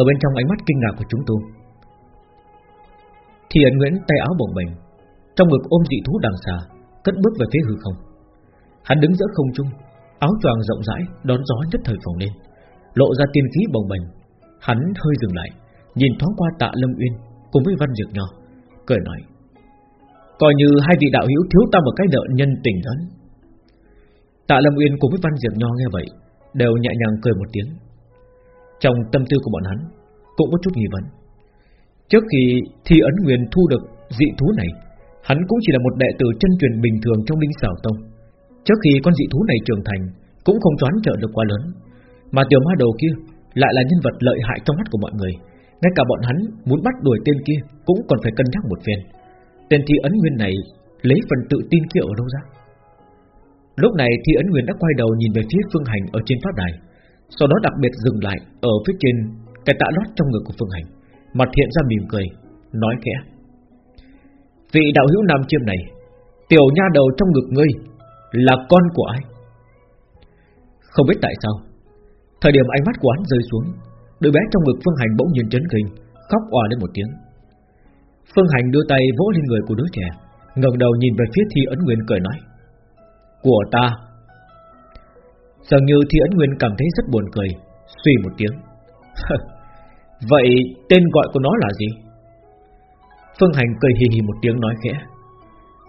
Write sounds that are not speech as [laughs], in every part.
Ở bên trong ánh mắt kinh ngạc của chúng tôi. Thì ẩn Nguyễn tay áo bồng bềnh, Trong ngực ôm dị thú đằng xà Cất bước về phía hư không. Hắn đứng giữa không trung, Áo choàng rộng rãi, đón gió nhất thời phồng lên. Lộ ra tiên khí bồng bềnh, Hắn hơi dừng lại, Nhìn thoáng qua tạ Lâm Uyên Cùng với Văn Dược Nho, Cười nói, Coi như hai vị đạo hữu thiếu ta một cái nợ nhân tình lớn Tạ Lâm Uyên cùng với Văn Diệp Nho nghe vậy, Đều nhẹ nhàng cười một tiếng. Trong tâm tư của bọn hắn, Cũng có chút nghi vấn. Trước khi Thi Ấn Nguyên thu được dị thú này, Hắn cũng chỉ là một đệ tử chân truyền bình thường trong linh xảo tông. Trước khi con dị thú này trưởng thành, Cũng không choán trợ được quá lớn. Mà tiểu ma đầu kia Lại là nhân vật lợi hại trong mắt của mọi người. Ngay cả bọn hắn muốn bắt đuổi tên kia Cũng còn phải cân nhắc một phen. Tên Thi Ấn Nguyên này Lấy phần tự tin kia ở đâu ra? Lúc này Thi Ấn Nguyên đã quay đầu nhìn về phía Phương Hành ở trên pháp đài. Sau đó đặc biệt dừng lại Ở phía trên cái tạ lót trong ngực của Phương Hành, Mặt hiện ra mỉm cười, Nói khẽ. Vị đạo hữu nam chiêm này, Tiểu nha đầu trong ngực ngươi Là con của ai? Không biết tại sao, Thời điểm ánh mắt của hắn rơi xuống, Đứa bé trong ngực Phương Hành bỗng nhiên chấn kinh, Khóc òa lên một tiếng. Phương Hành đưa tay vỗ lên người của đứa trẻ, ngẩng đầu nhìn về phía Thi Ấn Nguyên cười nói, Của ta Dường như Thi Ấn Nguyên cảm thấy rất buồn cười, Suy một tiếng. [laughs] Vậy tên gọi của nó là gì? Phương Hành cười hì hì một tiếng nói khẽ.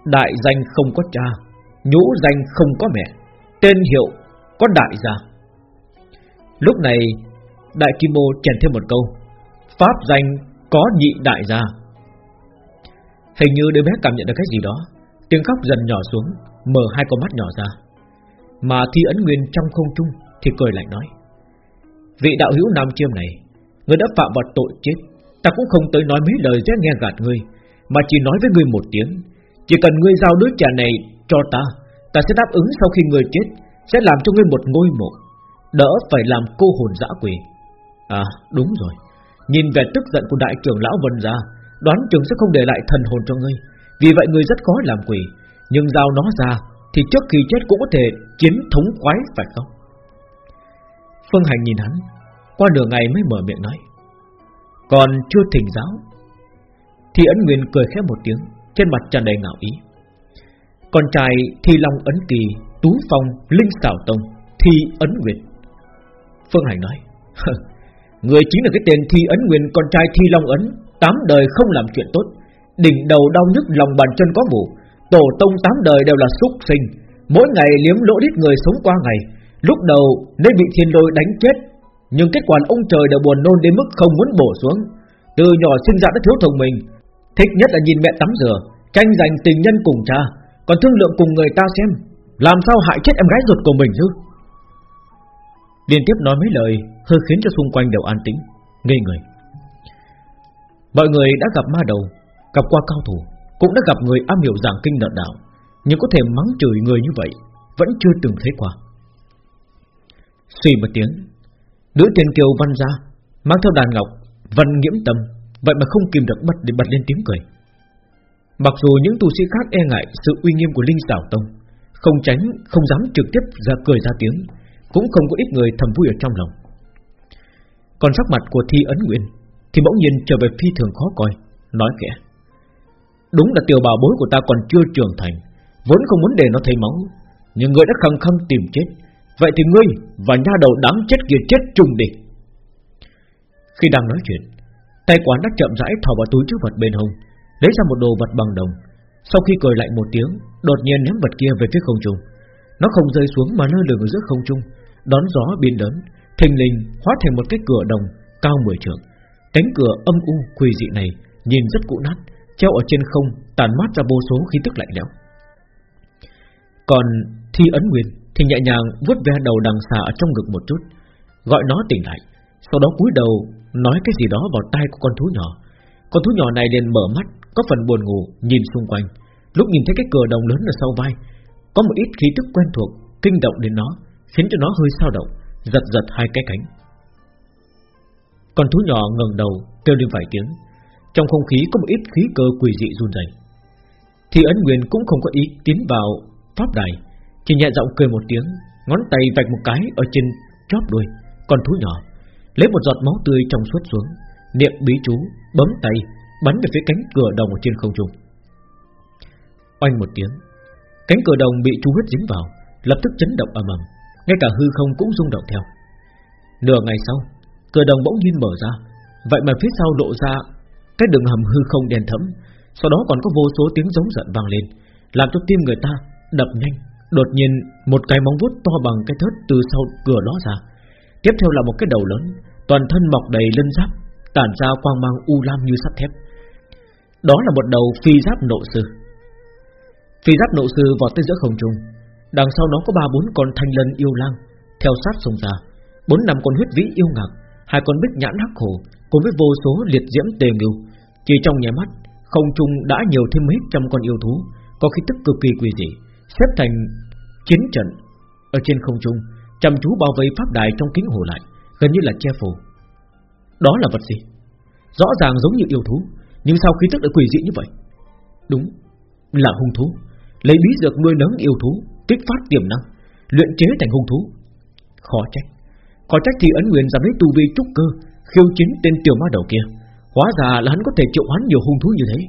Đại danh không có cha, Nhũ danh không có mẹ, Tên hiệu có đại gia. Lúc này, Đại Kim Mô chèn thêm một câu, Pháp danh có nhị đại gia. Hình như đứa bé cảm nhận được cái gì đó, Tiếng khóc dần nhỏ xuống, Mở hai con mắt nhỏ ra. Mà Thi Ấn Nguyên trong không trung Thì cười lạnh nói, Vị đạo hữu Nam Chiêm này, người đã phạm vào tội chết, Ta cũng không tới nói mấy lời dễ nghe gạt ngươi, Mà chỉ nói với ngươi một tiếng, Chỉ cần ngươi giao đứa trẻ này cho ta Ta sẽ đáp ứng sau khi ngươi chết, Sẽ làm cho ngươi một ngôi mộ, Đỡ phải làm cô hồn dã quỷ À đúng rồi. Nhìn về tức giận của đại trưởng lão Vân Gia, Đoán chừng sẽ không để lại thần hồn cho ngươi, Vì vậy ngươi rất khó làm quỷ Nhưng giao nó ra thì trước khi chết cũng có thể chiến thống khoái phải không? Phương Hành nhìn hắn, Qua nửa ngày mới mở miệng nói, Còn chưa thỉnh giáo. Thì ấn nguyên cười khẽ một tiếng, Trên mặt tràn đầy ngạo ý. Con trai Thi Long Ấn Kỳ, Tú Phong, Linh Xảo Tông, Thi Ấn Nguyệt Phương Hành nói Người chính là cái tên Thi Ấn Nguyên, Con trai Thi Long Ấn, Tám đời không làm chuyện tốt, Đỉnh đầu đau nhức, lòng bàn chân có mù Tổ tông tám đời đều là súc sinh. Mỗi ngày liếm lỗ đít người sống qua ngày. Lúc đầu nên bị thiên lôi đánh chết. Nhưng kết quả ông trời đều buồn nôn đến mức không muốn bổ xuống. Từ nhỏ sinh ra đã thiếu thông minh. Thích nhất là nhìn mẹ tắm rửa, Tranh giành tình nhân cùng cha. Còn thương lượng cùng người ta xem, Làm sao hại chết em gái ruột của mình chứ? Liên tiếp nói mấy lời, Hơi khiến cho xung quanh đều an tĩnh, Ngây người. Mọi người đã gặp ma đầu, Gặp qua cao thủ. Cũng đã gặp người am hiểu giảng kinh đạo đạo Nhưng có thể mắng chửi người như vậy Vẫn chưa từng thấy qua. Suy một tiếng Nữ tiền kiều văn ra Mang theo đàn ngọc Văn nghiễm tâm Vậy mà không kìm được bật để bật lên tiếng cười. Mặc dù những tu sĩ khác e ngại Sự uy nghiêm của Linh Xảo Tông Không tránh, không dám trực tiếp ra cười ra tiếng Cũng không có ít người thầm vui ở trong lòng. Còn sắc mặt của Thi Ấn Nguyên thì bỗng nhiên trở về phi thường khó coi Nói kẻ Đúng là tiểu bảo bối của ta còn chưa trưởng thành, Vốn không muốn để nó thấy máu, Nhưng ngươi đã khăng khăng tìm chết. Vậy thì ngươi và nha đầu đáng chết kia chết chung đi. Khi đang nói chuyện, Tay quán đã chậm rãi thò vào túi trước vật bên hông, Lấy ra một đồ vật bằng đồng. Sau khi cười lại một tiếng, Đột nhiên ném vật kia về phía không trung. Nó không rơi xuống mà lơ lửng ở giữa không trung, Đón gió biến lớn, Thình lình hóa thành một cái cửa đồng Cao 10 trượng. Cánh cửa âm u quỷ dị này Nhìn rất cũ nát Treo ở trên không, tàn mát ra vô số khí tức lạnh lẽo. Còn Thi Ấn Nguyên Thì nhẹ nhàng vuốt ve đầu đằng xà ở trong ngực một chút, Gọi nó tỉnh lại, Sau đó cúi đầu nói cái gì đó vào tai của con thú nhỏ. Con thú nhỏ này liền mở mắt, Có phần buồn ngủ, nhìn xung quanh. Lúc nhìn thấy cái cửa đồng lớn ở sau vai, Có một ít khí tức quen thuộc, Kinh động đến nó, Khiến cho nó hơi sao động, Giật giật hai cái cánh. Con thú nhỏ ngẩng đầu, kêu lên vài tiếng. Trong không khí có một ít khí cơ quỷ dị run rẩy. Thì ấn nguyên cũng không có ý tiến vào pháp đài, Chỉ nhẹ giọng cười một tiếng, Ngón tay vạch một cái ở trên chóp đuôi, Con thú nhỏ, Lấy một giọt máu tươi trong suốt xuống, Niệm bí chú, Bấm tay, Bắn về phía cánh cửa đồng ở trên không trung Oanh một tiếng, Cánh cửa đồng bị chú huyết dính vào, Lập tức chấn động ầm ầm, Ngay cả hư không cũng rung động theo Nửa ngày sau, Cửa đồng bỗng nhiên mở ra, Vậy mà phía sau lộ ra cái đường hầm hư không đen thẫm, Sau đó còn có vô số tiếng giống giận vang lên, Làm cho tim người ta đập nhanh. Đột nhiên, một cái móng vuốt to bằng cái thớt từ sau cửa đó ra. Tiếp theo là một cái đầu lớn, Toàn thân mọc đầy lân giáp, Tản ra quang mang u lam như sắt thép. Đó là một đầu phi giáp nộ sư. Phi giáp nộ sư vọt tới giữa không trung. Đằng sau nó có ba bốn con thanh lân yêu lang, Theo sát sông ra. Bốn năm con huyết vĩ yêu ngạc, hai con bích nhãn hắc hổ cùng với vô số liệt diễm tề ngưu, chỉ trong nháy mắt, không trung đã nhiều thêm mấy trăm con yêu thú, có khí tức cực kỳ quỷ dị, xếp thành chiến trận. Ở trên không trung, chăm chú bao vây pháp đài trong kính hồ lại, gần như là che phủ. Đó là vật gì? Rõ ràng giống như yêu thú, nhưng sao khí tức lại quỷ dị như vậy? Đúng, là hung thú. Lấy bí dược nuôi nấng yêu thú, kích phát tiềm năng, luyện chế thành hung thú. Khó trách khó trách thì ấn nguyện giảm lấy tu vi trúc cơ khiêu chiến tên tiểu ma đầu kia. Hóa ra là hắn có thể triệu hoán nhiều hung thú như thế.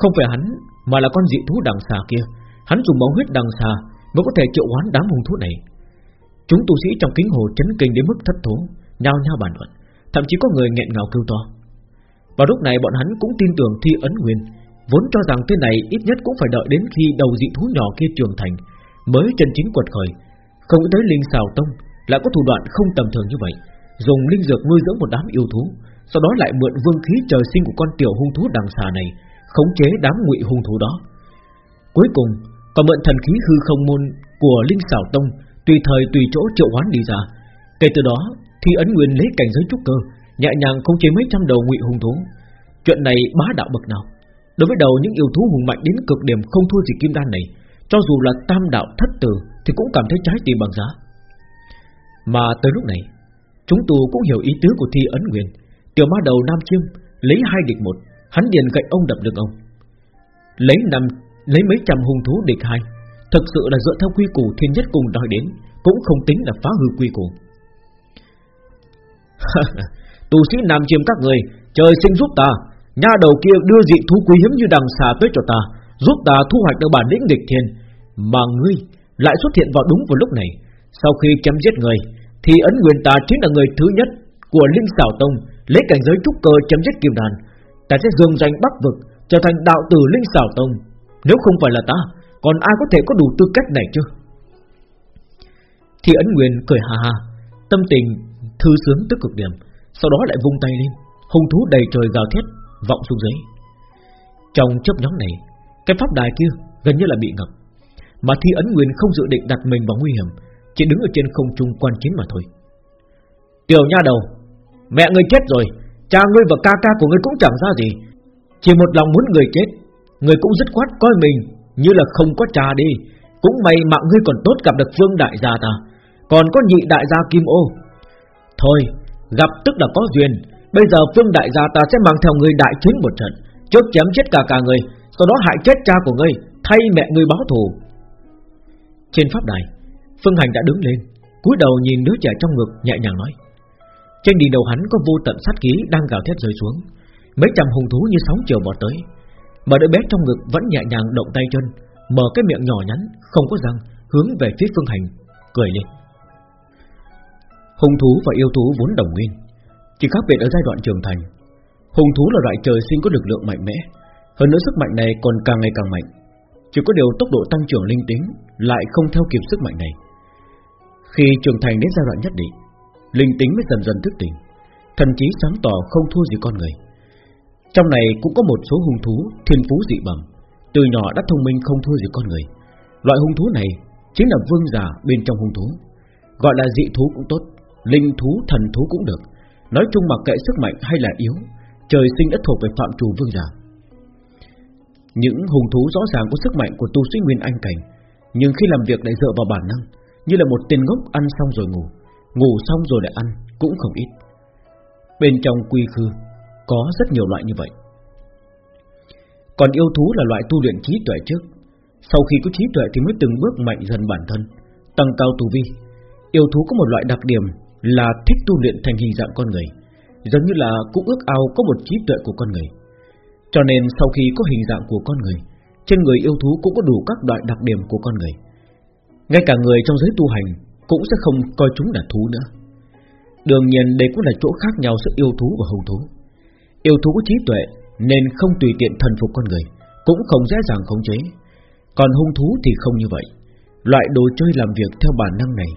Không phải hắn mà là con dị thú đằng xà kia. Hắn dùng máu huyết đằng xà mới có thể triệu hoán đám hung thú này. Chúng tu sĩ trong kính hồ chấn kinh đến mức thất thố nhao nhao bàn luận thậm chí có người nghẹn ngào kêu to. Vào lúc này bọn hắn cũng tin tưởng thi ấn nguyên vốn cho rằng tên này ít nhất cũng phải đợi đến khi đầu dị thú nhỏ kia trưởng thành mới chân chính quật khởi. Không tới linh xào tông lại có thủ đoạn không tầm thường như vậy, dùng linh dược nuôi dưỡng một đám yêu thú, sau đó lại mượn vương khí trời sinh của con tiểu hung thú đằng xà này, khống chế đám ngụy hung thú đó. Cuối cùng, còn mượn thần khí hư không môn của linh xảo tông, tùy thời tùy chỗ triệu hoán đi ra. Kể từ đó, thì ấn nguyên lấy cảnh giới trúc cơ, nhẹ nhàng khống chế mấy trăm đầu ngụy hung thú. Chuyện này bá đạo bậc nào? Đối với đầu những yêu thú hùng mạnh đến cực điểm không thua gì kim đan này, cho dù là tam đạo thất tử thì cũng cảm thấy trái tim bằng giá. Mà tới lúc này Chúng tù cũng hiểu ý tứ của thi ấn nguyên. Tiểu ma đầu Nam Chiêm Lấy hai địch một, Hắn điền gậy ông đập được ông. Lấy năm, Lấy mấy trăm hung thú địch hai. Thực sự là dựa theo quy củ thiên nhất cùng đòi đến, Cũng không tính là phá hư quy củ. [laughs] Tù sĩ Nam Chiêm các người, Trời sinh giúp ta. Nha đầu kia đưa dị thú quý hiếm như đằng xà tới cho ta, Giúp ta thu hoạch được bản lĩnh địch thiên. Mà ngươi lại xuất hiện vào đúng vào lúc này. Sau khi chém giết người thì ấn nguyên ta chính là người thứ nhất Của Linh Xảo Tông Lấy cảnh giới trúc cơ chấm dứt kim đàn Ta sẽ dương danh bắc vực, Trở thành đạo tử Linh Xảo Tông. Nếu không phải là ta, Còn ai có thể có đủ tư cách này chứ? Thì ấn nguyên cười hà hà Tâm tình thư sướng tức cực điểm, Sau đó lại vung tay lên, Hung thú đầy trời gào thét, Vọng xuống dưới. Trong chớp nhóm này, Cái pháp đài kia gần như là bị ngập, Mà thi ấn nguyên không dự định đặt mình vào nguy hiểm chỉ đứng ở trên không trung quan chiến mà thôi. Tiểu nha đầu, Mẹ ngươi chết rồi, Cha ngươi và ca ca của ngươi cũng chẳng ra gì. Chỉ một lòng muốn người chết Ngươi cũng dứt khoát coi mình Như là không có cha đi. Cũng may mạng ngươi còn tốt gặp được vương Đại gia ta. Còn có nhị đại gia Kim Ô. Thôi, Gặp tức là có duyên. Bây giờ vương Đại gia ta sẽ mang theo ngươi đại chiến một trận, Trước chém chết cả cả người, Sau đó hại chết cha của ngươi, Thay mẹ ngươi báo thù. Trên pháp đài Phương Hành đã đứng lên, cúi đầu nhìn đứa trẻ trong ngực, nhẹ nhàng nói. Trên đỉnh đầu hắn có vô tận sát khí Đang gào thét rơi xuống. Mấy trăm hùng thú như sóng chiều bọt tới. Mà đứa bé trong ngực vẫn nhẹ nhàng động tay chân, Mở cái miệng nhỏ nhắn, Không có răng, hướng về phía Phương Hành, Cười lên. Hùng thú và yêu thú vốn đồng nguyên, Chỉ khác biệt ở giai đoạn trưởng thành. Hùng thú là loại trời sinh có lực lượng mạnh mẽ, Hơn nữa sức mạnh này còn càng ngày càng mạnh. Chỉ có điều tốc độ tăng trưởng linh tính Lại không theo kịp sức mạnh này khi trưởng thành đến giai đoạn nhất định, Linh tính mới dần dần thức tỉnh Thần trí sáng tỏ không thua gì con người. Trong này cũng có một số hung thú, Thiên phú dị bẩm, Từ nhỏ đã thông minh không thua gì con người. Loại hung thú này chính là vương giả bên trong hung thú, Gọi là dị thú cũng tốt, Linh thú, thần thú cũng được. Nói chung mặc kệ sức mạnh hay là yếu, Trời sinh đã thuộc về phạm trù vương giả. Những hung thú rõ ràng có sức mạnh của tu sĩ Nguyên Anh Cảnh, Nhưng khi làm việc lại dựa vào bản năng như là một tên ngốc ăn xong rồi ngủ. Ngủ xong rồi lại ăn Cũng không ít. Bên trong quy khư Có rất nhiều loại như vậy. Còn yêu thú là loại tu luyện trí tuệ trước. Sau khi có trí tuệ thì mới từng bước mạnh dần bản thân Tăng cao tu vi. Yêu thú có một loại đặc điểm là thích tu luyện thành hình dạng con người, giống như là cũng ước ao có một trí tuệ của con người. Cho nên sau khi có hình dạng của con người, trên người yêu thú cũng có đủ các loại đặc điểm của con người. Ngay cả người trong giới tu hành cũng sẽ không coi chúng là thú nữa. Đương nhiên đây cũng là chỗ khác nhau giữa yêu thú và hung thú. Yêu thú có trí tuệ nên không tùy tiện thần phục con người, cũng không dễ dàng khống chế. Còn hung thú thì không như vậy. Loại đồ chơi làm việc theo bản năng này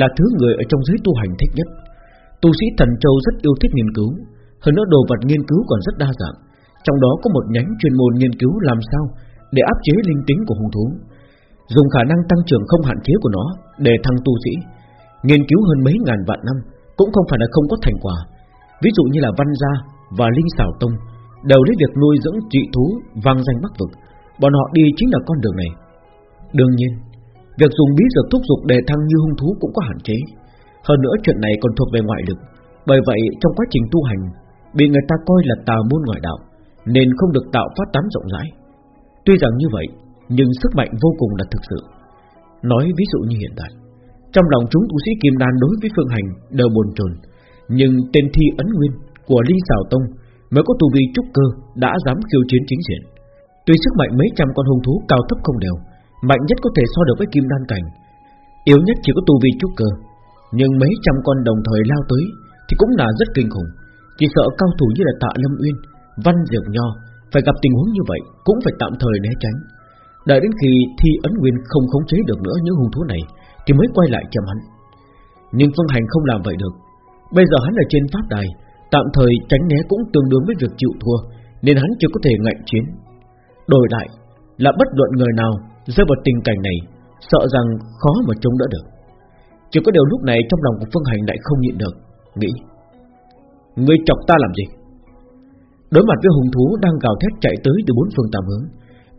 là thứ người ở trong giới tu hành thích nhất. Tu sĩ thần châu rất yêu thích nghiên cứu, hơn nữa đồ vật nghiên cứu còn rất đa dạng. Trong đó có một nhánh chuyên môn nghiên cứu làm sao để áp chế linh tính của hung thú, dùng khả năng tăng trưởng không hạn chế của nó để thăng tu sĩ. Nghiên cứu hơn mấy ngàn vạn năm cũng không phải là không có thành quả. Ví dụ như là Văn Gia và Linh Sảo Tông đều lấy việc nuôi dưỡng trị thú vang danh bắc vực, bọn họ đi chính là con đường này. Đương nhiên, việc dùng bí dược thúc dục để thăng như hung thú cũng có hạn chế. Hơn nữa chuyện này còn thuộc về ngoại lực, bởi vậy trong quá trình tu hành bị người ta coi là tà môn ngoại đạo, nên không được tạo phát tán rộng rãi. Tuy rằng như vậy, nhưng sức mạnh vô cùng là thực sự. Nói ví dụ như hiện tại, trong lòng chúng tu sĩ kim đan đối với phương hành đều buồn chồn, nhưng tên thi ấn nguyên của Linh Sào Tông mới có tu vi trúc cơ đã dám khiêu chiến chính diện. Tuy sức mạnh mấy trăm con hung thú cao thấp không đều, mạnh nhất có thể so được với kim đan cảnh, yếu nhất chỉ có tu vi trúc cơ, nhưng mấy trăm con đồng thời lao tới thì cũng là rất kinh khủng. Chỉ sợ cao thủ như là Tạ Lâm Uyên, Văn Diệp Nho phải gặp tình huống như vậy cũng phải tạm thời né tránh. Đợi đến khi thi ấn nguyên không khống chế được nữa những hung thú này thì mới quay lại chậm hắn. Nhưng Phương Hành không làm vậy được. Bây giờ hắn ở trên pháp đài, tạm thời tránh né cũng tương đương với việc chịu thua, nên hắn chưa có thể ngạnh chiến. Đổi lại là bất luận người nào rơi vào tình cảnh này, sợ rằng khó mà chống đỡ được. Chỉ có điều lúc này trong lòng của Phương Hành lại không nhịn được, nghĩ: Ngươi chọc ta làm gì? Đối mặt với hùng thú đang gào thét chạy tới từ bốn phương tám hướng,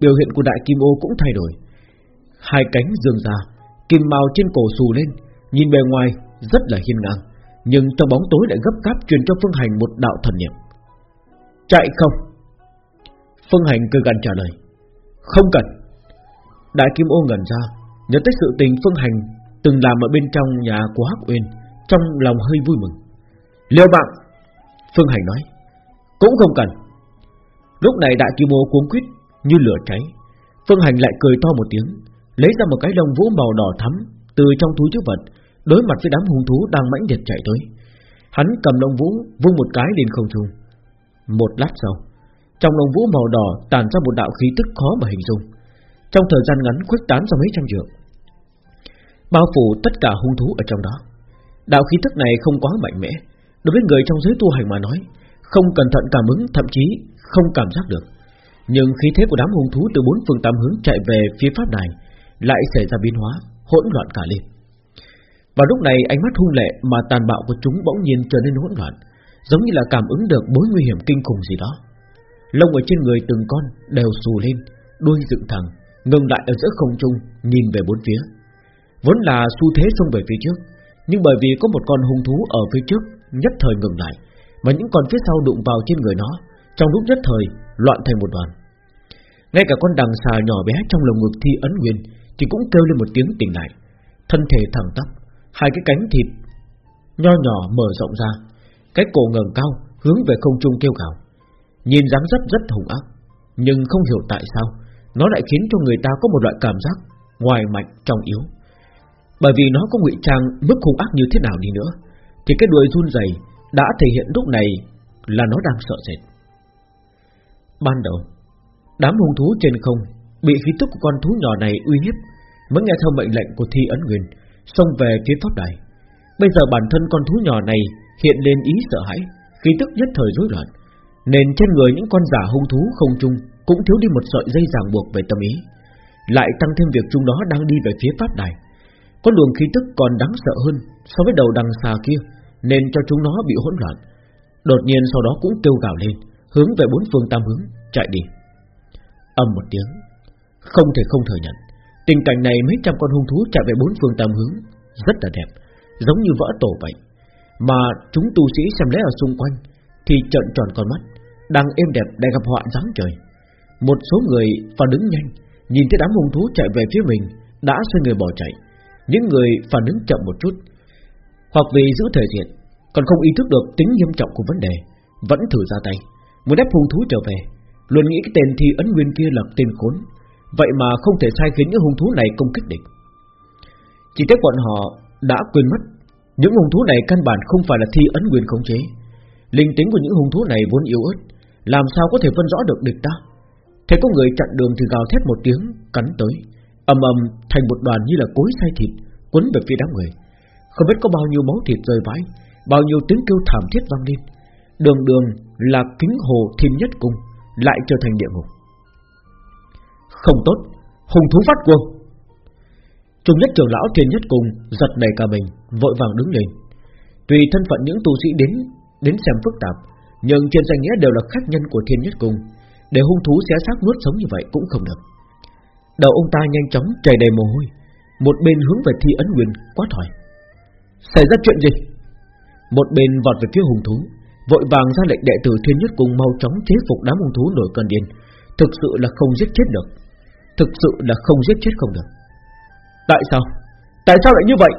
biểu hiện của đại kim ô cũng thay đổi. Hai cánh dương ra, kim màu trên cổ xù lên, nhìn bề ngoài rất là hiên ngang, nhưng trong bóng tối lại gấp cáp truyền cho Phương Hành một đạo thần niệm. Chạy không? Phương Hành cười gần trả lời, không cần. Đại kim ô ngẩn ra, nhớ tới sự tình Phương Hành từng làm ở bên trong nhà của Hắc Uyên, trong lòng hơi vui mừng. Liêu bạn, Phương Hành nói, cũng không cần. Lúc này đại kim ô cuống quýt như lửa cháy, Phương Hành lại cười to một tiếng, lấy ra một cái lông vũ màu đỏ thắm từ trong túi chứa vật, đối mặt với đám hung thú đang mãnh liệt chạy tới. Hắn cầm lông vũ vung một cái lên không trung. Một lát sau, trong lông vũ màu đỏ tàn ra một đạo khí tức khó mà hình dung. Trong thời gian ngắn khuếch tán ra mấy trăm trượng, bao phủ tất cả hung thú ở trong đó. Đạo khí tức này không quá mạnh mẽ, đối với người trong giới tu hành mà nói, không cẩn thận cảm ứng, thậm chí không cảm giác được. Nhưng khí thế của đám hung thú từ bốn phương tám hướng chạy về phía pháp đài lại xảy ra biến hóa, hỗn loạn cả lên. Và lúc này ánh mắt hung lệ mà tàn bạo của chúng bỗng nhiên trở nên hỗn loạn, giống như là cảm ứng được mối nguy hiểm kinh khủng gì đó. Lông ở trên người từng con đều xù lên, đuôi dựng thẳng, ngừng lại ở giữa không trung, nhìn về bốn phía. Vốn là xu thế xông về phía trước, nhưng bởi vì có một con hung thú ở phía trước nhất thời ngừng lại, mà những con phía sau đụng vào trên người nó, trong lúc nhất thời loạn thành một đoàn. Ngay cả con đằng xà nhỏ bé trong lồng ngực thi ấn nguyên thì cũng kêu lên một tiếng tỉnh lại, thân thể thẳng tắp, hai cái cánh thịt nho nhỏ mở rộng ra, cái cổ ngẩng cao hướng về không trung kêu gào. Nhìn dáng rất rất hung ác, nhưng không hiểu tại sao nó lại khiến cho người ta có một loại cảm giác ngoài mạnh trong yếu. Bởi vì nó có ngụy trang mức hung ác như thế nào đi nữa, thì cái đuôi run rẩy đã thể hiện lúc này là nó đang sợ sệt. Ban đầu, đám hung thú trên không bị khí tức của con thú nhỏ này uy hiếp, mới nghe theo mệnh lệnh của Thi Ấn Nguyên, xông về phía pháp đài. Bây giờ bản thân con thú nhỏ này hiện lên ý sợ hãi, khí tức nhất thời rối loạn, nên trên người những con giả hung thú không chung cũng thiếu đi một sợi dây ràng buộc về tâm ý, lại tăng thêm việc chúng nó đang đi về phía pháp đài. Con luồng khí tức còn đáng sợ hơn so với đầu đằng xà kia, nên cho chúng nó bị hỗn loạn. Đột nhiên sau đó cũng kêu gào lên, hướng về bốn phương tam hướng chạy đi. Âm một tiếng, không thể không thừa nhận, tình cảnh này mấy trăm con hung thú chạy về bốn phương tam hướng rất là đẹp, giống như vỡ tổ vậy. Mà chúng tu sĩ xem lẽ ở xung quanh thì trợn tròn con mắt, đang êm đẹp đang gặp họa giáng trời. Một số người phản ứng nhanh, nhìn thấy đám hung thú chạy về phía mình, đã xoay người bỏ chạy. Những người phản ứng chậm một chút, Hoặc vì giữ thể diện Còn không ý thức được tính nghiêm trọng của vấn đề Vẫn thử ra tay Muốn ép hung thú trở về Luôn nghĩ cái tên thi ấn nguyên kia là tên khốn. Vậy mà không thể sai khiến những hung thú này công kích địch. Chỉ tiếc bọn họ đã quên mất, Những hung thú này căn bản không phải là thi ấn nguyên khống chế. Linh tính của những hung thú này vốn yếu ớt, Làm sao có thể phân rõ được địch ta? Thế có người chặn đường thì gào thét một tiếng, Cắn tới, ầm ầm thành một đoàn như là cối xay thịt, Quấn về phía đám người. Không biết có bao nhiêu máu thịt rơi vãi, Bao nhiêu tiếng kêu thảm thiết vang lên. Đường đường là kính hồ thêm nhất cung. Lại trở thành địa ngục. Không tốt Hùng thú phát cuồng. Trung nhất trưởng lão thiên nhất cung Giật đầy cả mình, Vội vàng đứng lên. Tùy thân phận những tu sĩ đến Đến xem phức tạp, Nhưng trên danh nghĩa đều là khách nhân của thiên nhất cung Để hung thú xé xác nuốt sống như vậy cũng không được. Đầu ông ta nhanh chóng chảy đầy mồ hôi, Một bên hướng về thi ấn nguyên quát hỏi, Xảy ra chuyện gì? Một bên vọt về phía hung thú. Vội vàng ra lệnh đệ tử thiên nhất cùng mau chóng chế phục đám hung thú nổi cơn điên. Thực sự là không giết chết được. Thực sự là không giết chết không được. Tại sao? Tại sao lại như vậy?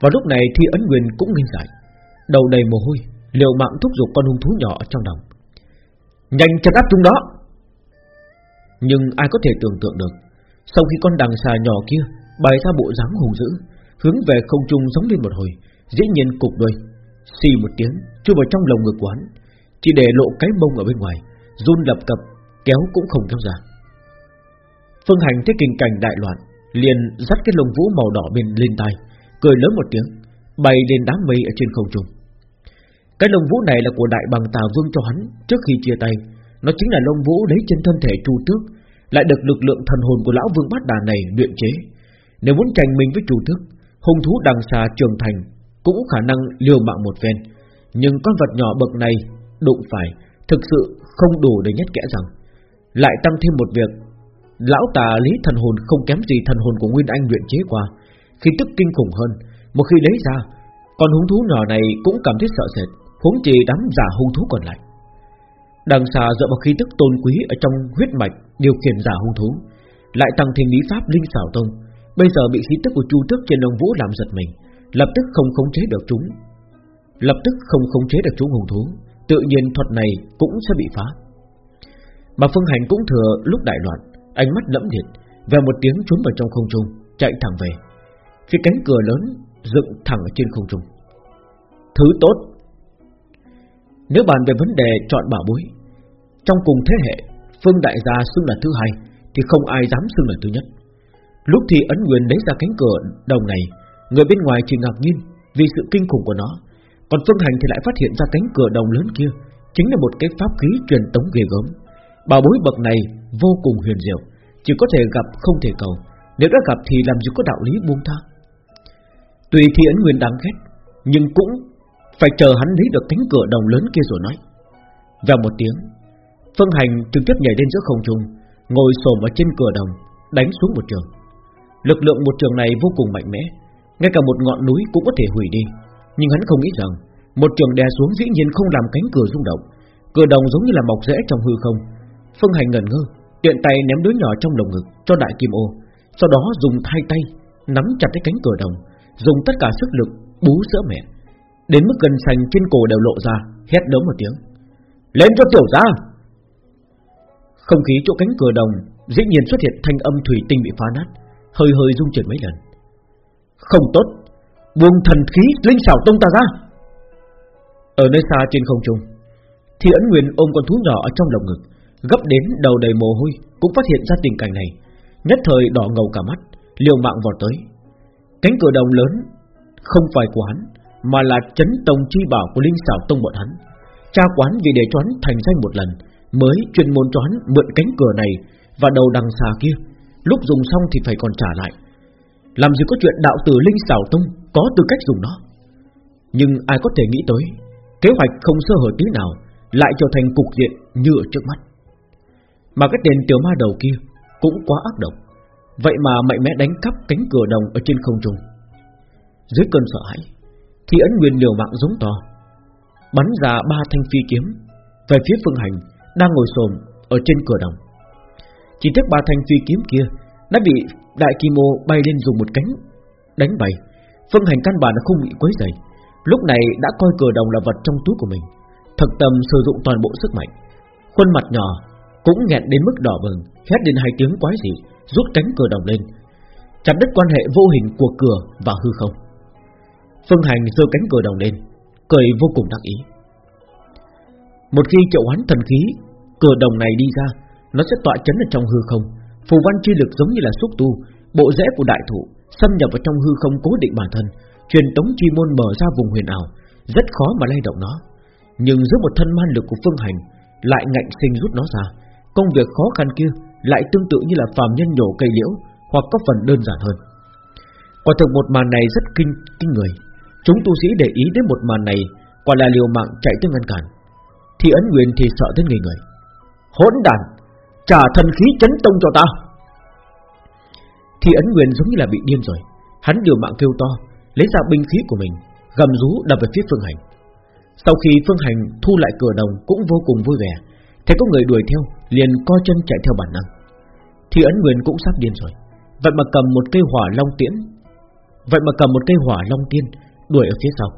Vào lúc này thi ấn nguyên cũng nghi giải Đầu đầy mồ hôi, Liều mạng thúc giục con hung thú nhỏ trong đồng Nhanh chặt áp chúng đó! Nhưng ai có thể tưởng tượng được, Sau khi con đằng xà nhỏ kia Bày ra bộ dáng hùng dữ, Hướng về không trung giống lên một hồi, Dĩ nhiên cục đuôi Xì một tiếng chui vào trong lồng ngực quán Chỉ để lộ cái mông ở bên ngoài Run lập cập kéo cũng không kéo ra. Phương Hành thấy kinh cảnh đại loạn Liền dắt cái lồng vũ màu đỏ bên lên tay, Cười lớn một tiếng Bay lên đám mây ở trên không trung. Cái lồng vũ này là của đại bằng tà vương cho hắn Trước khi chia tay. Nó chính là lông vũ lấy trên thân thể chu tước Lại được lực lượng thần hồn của lão vương bát đà này luyện chế. Nếu muốn tranh minh với chu tước Hung thú đằng xa trường thành cũng khả năng liều mạng một phen. Nhưng con vật nhỏ bậc này Đụng phải, Thực sự không đủ để nhất kẽ rằng. Lại tăng thêm một việc, Lão tà lý thần hồn không kém gì thần hồn của Nguyên Anh luyện chế qua. Khi tức kinh khủng hơn, Một khi lấy ra, Con hung thú nhỏ này cũng cảm thấy sợ sệt, Huống chỉ đám giả hung thú còn lại. Đằng xa dựa vào khí tức tôn quý Ở trong huyết mạch điều khiển giả hung thú, Lại tăng thêm lý pháp linh xảo tông. Bây giờ bị khí tức của chu tước trên đồng vũ làm giật mình Lập tức không khống chế được chúng. Lập tức không khống chế được chúng hùng thú, Tự nhiên thuật này cũng sẽ bị phá. Mà Phương Hành cũng thừa lúc đại loạn, Ánh mắt lẫm liệt, Về một tiếng trốn vào trong không trung, Chạy thẳng về. Phía cánh cửa lớn dựng thẳng ở trên không trung. Thứ tốt. Nếu bàn về vấn đề chọn bảo bối, Trong cùng thế hệ, Phương Đại Gia xưng là thứ hai, Thì không ai dám xưng là thứ nhất. Lúc thì ấn nguyên lấy ra cánh cửa đồng này Người bên ngoài chỉ ngạc nhiên Vì sự kinh khủng của nó. Còn Phương Hành thì lại phát hiện ra cánh cửa đồng lớn kia Chính là một cái pháp khí truyền tống ghê gớm. Bảo bối bậc này vô cùng huyền diệu, Chỉ có thể gặp không thể cầu. Nếu đã gặp thì làm gì có đạo lý buông tha. Tùy thì ấn nguyên đáng ghét, Nhưng cũng phải chờ hắn lấy được cánh cửa đồng lớn kia rồi nói. Vào một tiếng, Phương Hành trực tiếp nhảy lên giữa không trung, Ngồi xổm ở trên cửa đồng, Đánh xuống một trường. Lực lượng một trường này vô cùng mạnh mẽ ngay cả một ngọn núi cũng có thể hủy đi. Nhưng hắn không nghĩ rằng, Một trường đè xuống dĩ nhiên không làm cánh cửa rung động. Cửa đồng giống như là mọc rễ trong hư không. Phương Hành ngẩn ngơ, Tiện tay ném đứa nhỏ trong lồng ngực cho đại kim ô. Sau đó dùng hai tay, Nắm chặt cái cánh cửa đồng, Dùng tất cả sức lực bú sữa mẹ. Đến mức gần sành trên cổ đều lộ ra, Hét đớn một tiếng. Lên cho tiểu gia. Không khí chỗ cánh cửa đồng Dĩ nhiên xuất hiện thanh âm thủy tinh bị phá nát, Hơi hơi rung chuyển mấy lần. Không tốt. Buông thần khí linh xảo tông ta ra. Ở nơi xa trên không trung Thì ấn nguyên ôm con thú nhỏ ở trong lồng ngực, Gấp đến đầu đầy mồ hôi, Cũng phát hiện ra tình cảnh này. Nhất thời đỏ ngầu cả mắt, Liều mạng vọt tới. Cánh cửa đồng lớn, Không phải của hắn, Mà là chấn tông chi bảo của linh xảo tông bọn hắn. Cha quán vì để choán thành danh một lần, Mới chuyên môn choán mượn cánh cửa này Và đầu đằng xà kia. Lúc dùng xong thì phải còn trả lại. Làm gì có chuyện đạo tử linh xảo tông Có tư cách dùng nó. Nhưng ai có thể nghĩ tới, Kế hoạch không sơ hở tí nào Lại trở thành cục diện như ở trước mắt. Mà cái tên tiểu ma đầu kia Cũng quá ác độc. Vậy mà mạnh mẽ đánh cắp cánh cửa đồng Ở trên không trung. Dưới cơn sợ hãi Thì ấn nguyên liều mạng giống to, Bắn ra ba thanh phi kiếm Về phía phương hành Đang ngồi xồm ở trên cửa đồng. Chỉ tiếc ba thanh phi kiếm kia đã bị đại kim ô bay lên dùng một cánh đánh bay, Phương Hành căn bản không bị quấy rầy, lúc này đã coi cửa đồng là vật trong túi của mình, thật tâm sử dụng toàn bộ sức mạnh. Khuôn mặt nhỏ cũng nghẹn đến mức đỏ bừng, hét đến hai tiếng quái dị, rút cánh cửa đồng lên, chặt đứt quan hệ vô hình của cửa và hư không. Phương Hành giơ cánh cửa đồng lên, cười vô cùng đắc ý. Một khi triệu hoán thần khí, cửa đồng này đi ra, nó sẽ tọa chấn ở trong hư không, phù văn chi lực giống như là xúc tu, bộ rễ của đại thụ xâm nhập vào trong hư không cố định bản thân, truyền tống chi môn mở ra vùng huyền ảo, rất khó mà lay động nó. Nhưng giữa một thân man lực của Phương Hành lại ngạnh sinh rút nó ra, công việc khó khăn kia lại tương tự như là phàm nhân nhổ cây liễu, hoặc có phần đơn giản hơn. Quả thực một màn này rất kinh kinh người. Chúng tu sĩ để ý đến một màn này, quả là liều mạng chạy tới ngăn cản. Thì ấn nguyện thì sợ đến người người. Hỗn đàn, trả thần khí chấn tông cho ta. Thì ấn nguyên giống như là bị điên rồi, hắn điều mạng kêu to, lấy ra binh khí của mình, gầm rú đập về phía Phương Hành. Sau khi Phương Hành thu lại cửa đồng cũng vô cùng vui vẻ, thấy có người đuổi theo, liền co chân chạy theo bản năng. Thì ấn nguyên cũng sắp điên rồi, vậy mà cầm một cây hỏa long tiễn, vậy mà cầm một cây hỏa long tiên đuổi ở phía sau.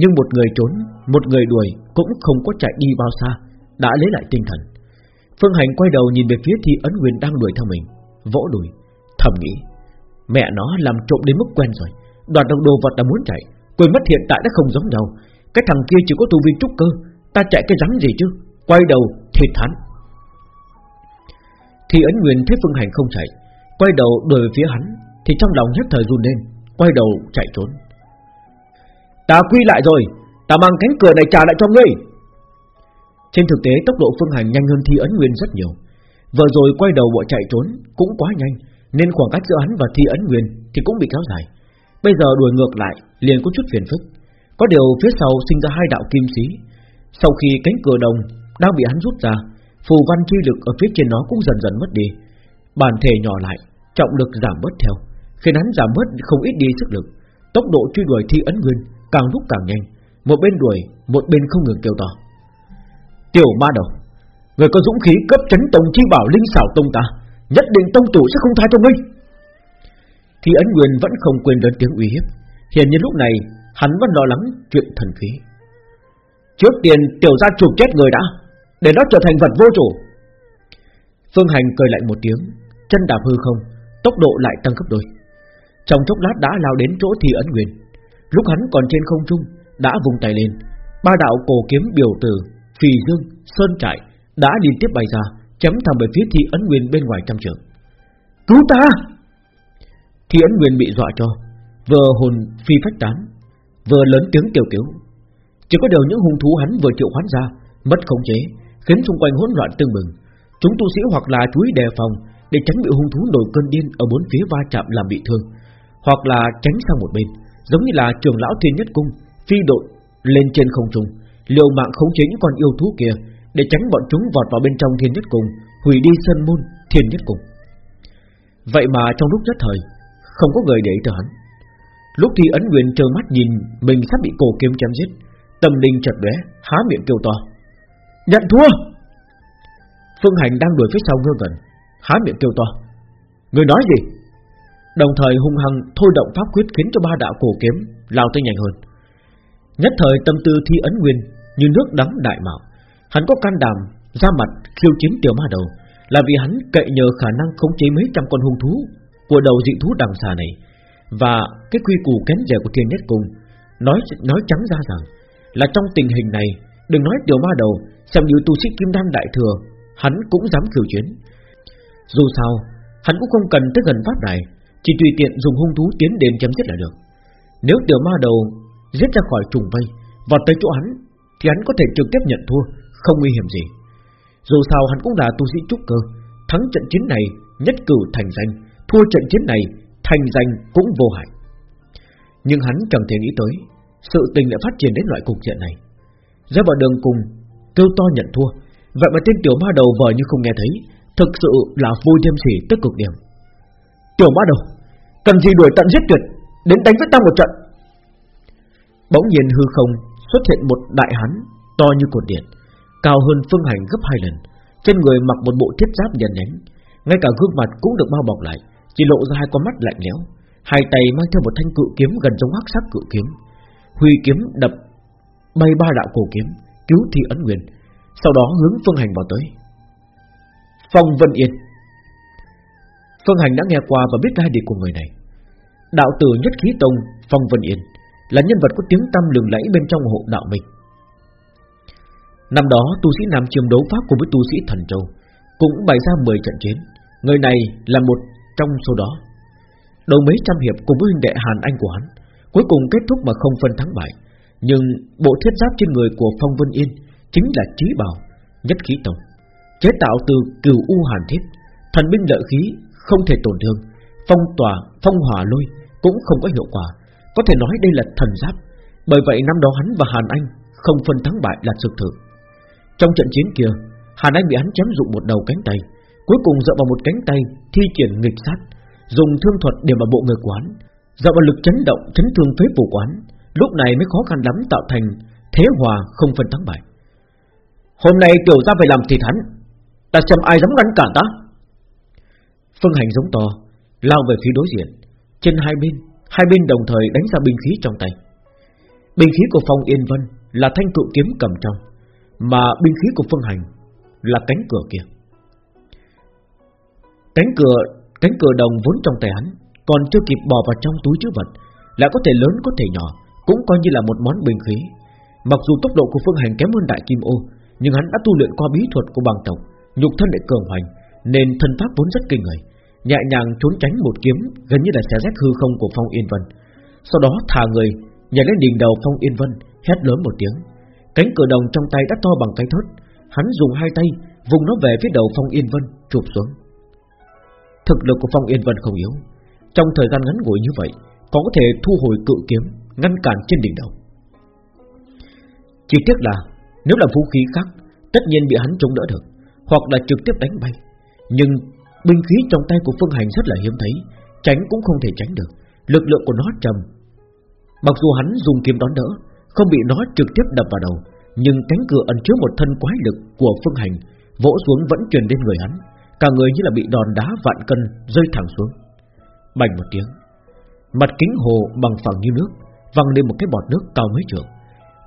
Nhưng một người trốn, một người đuổi cũng không có chạy đi bao xa, đã lấy lại tinh thần. Phương Hành quay đầu nhìn về phía Thi Ấn Nguyên đang đuổi theo mình, vỗ đùi, thầm nghĩ, mẹ nó làm trộm đến mức quen rồi, đoạt được đồ vật đã muốn chạy, quên mất hiện tại đã không giống nhau. Cái thằng kia chỉ có tu vi trúc cơ, ta chạy cái rắn gì chứ? Quay đầu thì thán. Thi Ấn Nguyên thấy Phương Hành không chạy, quay đầu đuổi về phía hắn, thì trong lòng nhất thời run lên, quay đầu chạy trốn. Ta quy lại rồi Ta mang cánh cửa này trả lại cho ngươi trên thực tế tốc độ phương hành nhanh hơn Thi Ấn Nguyên rất nhiều. Vừa rồi quay đầu bộ chạy trốn Cũng quá nhanh Nên khoảng cách giữa hắn và Thi Ấn Nguyên Thì cũng bị kéo dài. Bây giờ đuổi ngược lại liền có chút phiền phức. Có điều phía sau sinh ra hai đạo kim sĩ. Sau khi cánh cửa đồng Đang bị hắn rút ra Phù văn chi lực ở phía trên nó cũng dần dần mất đi. Bản thể nhỏ lại Trọng lực giảm bớt theo Khiến hắn giảm bớt không ít đi sức lực. Tốc độ truy đuổi Thi Ấn Nguyên càng lúc càng nhanh, một bên đuổi, một bên không ngừng kêu to. Tiểu ma đầu, người có dũng khí cấp chấn tông chi bảo linh xảo tông ta, nhất định tông chủ sẽ không tha cho ngươi. Thì ấn nguyên vẫn không quên lớn tiếng uy hiếp, hiện nhiên lúc này hắn vẫn lo lắng chuyện thần khí. Trước tiên tiểu gia chụp chết người đã, để nó trở thành vật vô chủ. Phương Hành cười lại một tiếng, chân đạp hư không, tốc độ lại tăng gấp đôi. Trong chốc lát đã lao đến chỗ thì ấn nguyên Lúc hắn còn trên không trung Đã vùng tay lên Ba đạo cổ kiếm biểu từ Phì dương, sơn trại Đã liên tiếp bay ra Chém thẳng về phía thi ấn nguyên bên ngoài trăm trường. Cứu ta! Thi ấn nguyên bị dọa cho Vừa hồn phi phách tán Vừa lớn tiếng kêu cứu. Chỉ có điều những hung thú hắn vừa triệu hoán ra Mất khống chế Khiến xung quanh hỗn loạn tương bừng. Chúng tu sĩ hoặc là chú ý đề phòng Để tránh bị hung thú nổi cơn điên Ở bốn phía va chạm làm bị thương Hoặc là tránh sang một bên giống như là trưởng lão thiên nhất cung phi đội lên trên không trung, liều mạng khống chế những con yêu thú kia để tránh bọn chúng vọt vào bên trong thiên nhất cung, hủy đi sân môn thiên nhất cung. Vậy mà trong lúc nhất thời, không có người để ý tới hắn. Lúc thì ấn nguyện trơ mắt nhìn mình sắp bị cổ kiếm chém giết, tâm linh chật lóe, há miệng kêu to: nhận thua. Phương Hành đang đuổi phía sau ngơ ngẩn, há miệng kêu to: người nói gì? Đồng thời hung hăng thôi động pháp quyết khiến cho ba đạo cổ kiếm lao tới nhanh hơn. Nhất thời tâm tư thi ấn nguyên như nước đắm đại mạo, hắn có can đảm ra mặt khiêu chiến tiểu ma đầu là vì hắn cậy nhờ khả năng khống chế mấy trăm con hung thú của đầu dị thú đằng xà này. Và cái quy củ kén rẻ của thiên nhất cung nói nói trắng ra rằng là trong tình hình này đừng nói tiểu ma đầu xem như tu sĩ kim đan đại thừa hắn cũng dám khiêu chiến. Dù sao hắn cũng không cần tới gần pháp này chỉ tùy tiện dùng hung thú tiến đến chấm dứt là được. Nếu tiểu ma đầu giết ra khỏi trùng vây và tới chỗ hắn, Thì hắn có thể trực tiếp nhận thua, Không nguy hiểm gì. Dù sao hắn cũng là tu sĩ trúc cơ, Thắng trận chiến này nhất cử thành danh, Thua trận chiến này thành danh cũng vô hại. Nhưng hắn chẳng thể nghĩ tới, Sự tình lại phát triển đến loại cục diện này. Ra vào đường cùng, Kêu to nhận thua, Vậy mà tên tiểu ma đầu vờ như không nghe thấy, Thực sự là vui thêm sỉ tức cực điểm. Tiểu ma đầu, Cần gì đuổi tận giết tuyệt, Đến đánh với ta một trận? Bỗng nhiên hư không xuất hiện một đại hán To như cột điện, Cao hơn phương hành gấp hai lần. Trên người mặc một bộ thiết giáp nhàn nhánh, Ngay cả gương mặt cũng được bao bọc lại, Chỉ lộ ra hai con mắt lạnh lẽo. Hai tay mang theo một thanh cự kiếm gần giống hắc sắc cự kiếm. Huy kiếm đập Bay ba đạo cổ kiếm, Cứu thi ấn nguyên, Sau đó hướng Phương Hành vào tới. Phong Vân Yên. Phương Hành đã nghe qua và biết lai lịch của người này. Đạo tử nhất khí tông Phong Vân Yên. Là nhân vật có tiếng tăm lừng lẫy bên trong hộ đạo mình. Năm đó tu sĩ Nam Chiêm đấu pháp cùng với tu sĩ Thần Châu Cũng bày ra 10 trận chiến. Người này là một trong số đó. Đầu mấy trăm hiệp cùng với huynh đệ Hàn Anh của hắn Cuối cùng kết thúc mà không phân thắng bại. Nhưng bộ thiết giáp trên người của Phong Vân Yên Chính là trí bảo Nhất khí tông. Chế tạo từ cửu u hàn thiết Thần binh lợi khí không thể tổn thương Phong tỏa, phong hỏa lôi Cũng không có hiệu quả. Có thể nói đây là thần giáp, Bởi vậy năm đó hắn và Hàn Anh Không phân thắng bại là sự thực Trong trận chiến kia, Hàn Anh bị hắn chém dụng một đầu cánh tay, Cuối cùng dựa vào một cánh tay Thi triển nghịch sát, Dùng thương thuật để vào bộ người quán Dựa vào lực chấn động, chấn thương phế phủ quán Lúc này mới khó khăn lắm tạo thành Thế hòa không phân thắng bại. Hôm nay tiểu ra phải làm thịt hắn, Ta xem ai dám ngăn cản ta. Phương hành giống to, Lao về phía đối diện, Trên hai bên Hai bên đồng thời đánh ra binh khí trong tay. Binh khí của Phong Yên Vân Là thanh cự kiếm cầm trong, Mà binh khí của Phương Hành Là cánh cửa kia. Cánh cửa Cánh cửa đồng vốn trong tay hắn, Còn chưa kịp bỏ vào trong túi chứa vật, Lại có thể lớn, có thể nhỏ, Cũng coi như là một món binh khí. Mặc dù tốc độ của Phương Hành kém hơn Đại Kim Ô, Nhưng hắn đã tu luyện qua bí thuật của bằng tộc, Nhục thân lại cường hoành, Nên thân pháp vốn rất kinh người. Nhẹ nhàng trốn tránh một kiếm, Gần như là xé rách hư không của Phong Yên Vân. Sau đó thả người, Nhảy lên đỉnh đầu Phong Yên Vân, Hét lớn một tiếng. Cánh cửa đồng trong tay đã to bằng cái thớt. Hắn dùng hai tay, vùng nó về phía đầu Phong Yên Vân, Chụp xuống. Thực lực của Phong Yên Vân không yếu. Trong thời gian ngắn ngủi như vậy, Có thể thu hồi cự kiếm, Ngăn cản trên đỉnh đầu. Chỉ tiếc là, Nếu là vũ khí khác, Tất nhiên bị hắn chống đỡ được, Hoặc là trực tiếp đánh bay. Nhưng binh khí trong tay của Phương Hành rất là hiếm thấy, Tránh cũng không thể tránh được. Lực lượng của nó trầm. Mặc dù hắn dùng kiếm đón đỡ, Không bị nó trực tiếp đập vào đầu, Nhưng cánh cửa ẩn chứa một thân quái lực của Phương Hành Vỗ xuống vẫn truyền đến người hắn, Cả người như là bị đòn đá vạn cân Rơi thẳng xuống. Bành một tiếng, Mặt kính hồ bằng phẳng như nước, Văng lên một cái bọt nước cao mấy trượng.